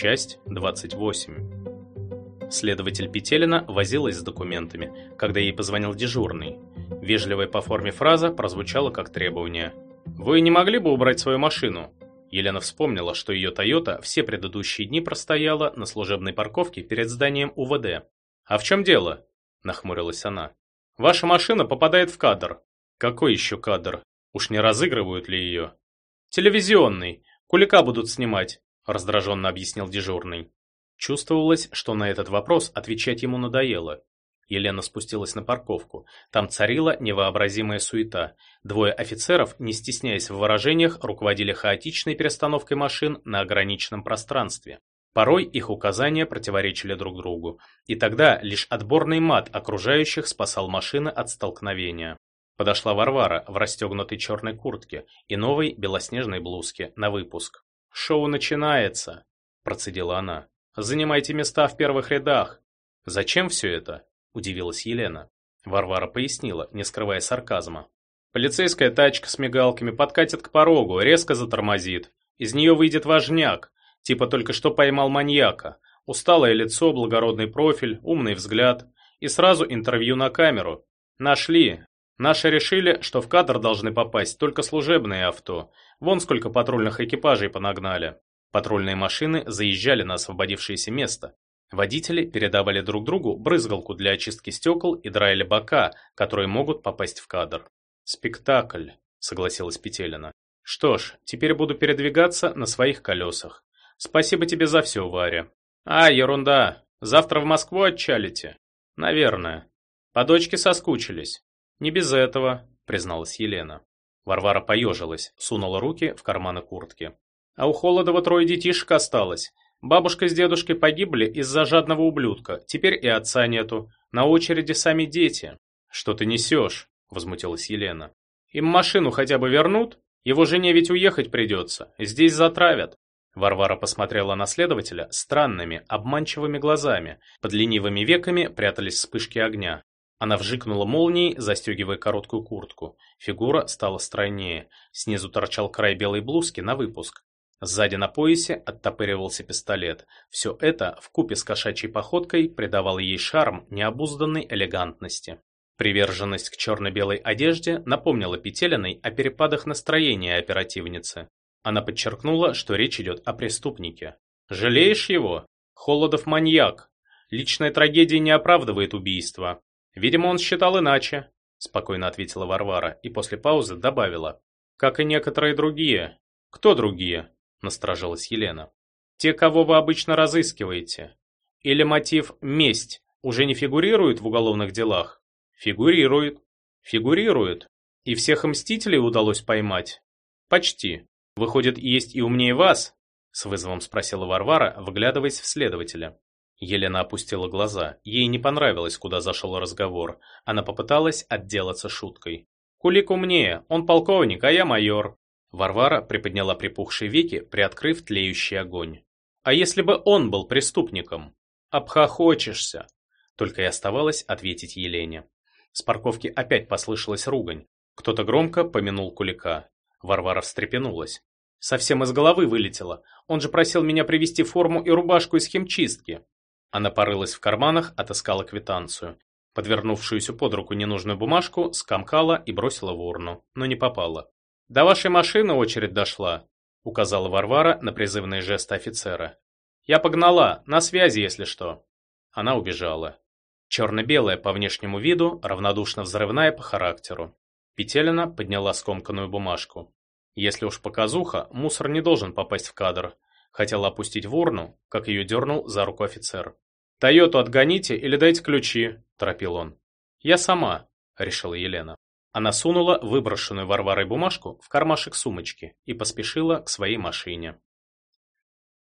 Часть 28. Следователь Петелина возилась с документами, когда ей позвонил дежурный. Вежливая по форме фраза прозвучала как требование. «Вы не могли бы убрать свою машину?» Елена вспомнила, что ее «Тойота» все предыдущие дни простояла на служебной парковке перед зданием УВД. «А в чем дело?» – нахмурилась она. «Ваша машина попадает в кадр». «Какой еще кадр? Уж не разыгрывают ли ее?» «Телевизионный. Кулика будут снимать», – раздраженно объяснил дежурный. Чувствовалось, что на этот вопрос отвечать ему надоело. Елена спустилась на парковку. Там царила невообразимая суета. Двое офицеров, не стесняясь в выражениях, руководили хаотичной перестановкой машин на ограниченном пространстве. Порой их указания противоречили друг другу, и тогда лишь отборный мат окружающих спасал машины от столкновения. Подошла Варвара в расстегнутой черной куртке и новой белоснежной блузке на выпуск. «Шоу начинается», – процедила она. «Занимайте места в первых рядах». «Зачем все это?» – удивилась Елена. Варвара пояснила, не скрывая сарказма. «Полицейская тачка с мигалками подкатит к порогу, резко затормозит. Из нее выйдет важняк, типа только что поймал маньяка. Усталое лицо, благородный профиль, умный взгляд. И сразу интервью на камеру. Нашли. Наши решили, что в кадр должны попасть только служебные авто. Вон сколько патрульных экипажей понагнали. Патрульные машины заезжали на освободившееся место. Водители передавали друг другу брызгалку для очистки стекол и драили бока, которые могут попасть в кадр. «Спектакль», — согласилась Петелина. «Что ж, теперь буду передвигаться на своих колесах. Спасибо тебе за все, Варя». «А, ерунда. Завтра в Москву отчалите?» «Наверное. По дочке соскучились». «Не без этого», — призналась Елена. Варвара поежилась, сунула руки в карманы куртки. «А у Холодова трое детишек осталось. Бабушка с дедушкой погибли из-за жадного ублюдка, теперь и отца нету. На очереди сами дети. Что ты несешь? Возмутилась Елена. Им машину хотя бы вернут? Его жене ведь уехать придется. Здесь затравят. Варвара посмотрела на следователя странными, обманчивыми глазами. Под ленивыми веками прятались вспышки огня. Она вжикнула молнией, застегивая короткую куртку. Фигура стала стройнее. Снизу торчал край белой блузки на выпуск. Сзади на поясе оттопыривался пистолет. Все это, вкупе с кошачьей походкой, придавало ей шарм необузданной элегантности. Приверженность к черно-белой одежде напомнила Петелиной о перепадах настроения оперативницы. Она подчеркнула, что речь идет о преступнике. «Жалеешь его? Холодов маньяк. Личная трагедия не оправдывает убийства. Видимо, он считал иначе», – спокойно ответила Варвара и после паузы добавила. «Как и некоторые другие. Кто другие?» насторожилась Елена. Те, кого вы обычно разыскиваете. Или мотив «месть» уже не фигурирует в уголовных делах? Фигурирует. Фигурирует. И всех мстителей удалось поймать? Почти. Выходит, есть и умнее вас? С вызовом спросила Варвара, вглядываясь в следователя. Елена опустила глаза. Ей не понравилось, куда зашел разговор. Она попыталась отделаться шуткой. «Кулик умнее, он полковник, а я майор. Варвара приподняла припухшие веки, приоткрыв тлеющий огонь. «А если бы он был преступником? Обхохочешься!» Только и оставалось ответить Елене. С парковки опять послышалась ругань. Кто-то громко помянул Кулика. Варвара встрепенулась. «Совсем из головы вылетело. Он же просил меня привезти форму и рубашку из химчистки». Она порылась в карманах, отыскала квитанцию. Подвернувшуюся под руку ненужную бумажку скомкала и бросила в урну, но не попала. «До вашей машины очередь дошла», — указала Варвара на призывные жесты офицера. «Я погнала, на связи, если что». Она убежала. Черно-белая по внешнему виду, равнодушно взрывная по характеру. Петелина подняла скомканную бумажку. Если уж показуха, мусор не должен попасть в кадр. Хотела опустить в урну, как ее дернул за руку офицер. «Тойоту отгоните или дайте ключи», – торопил он. «Я сама», – решила Елена. Она сунула выброшенную Варварой бумажку в кармашек сумочки и поспешила к своей машине.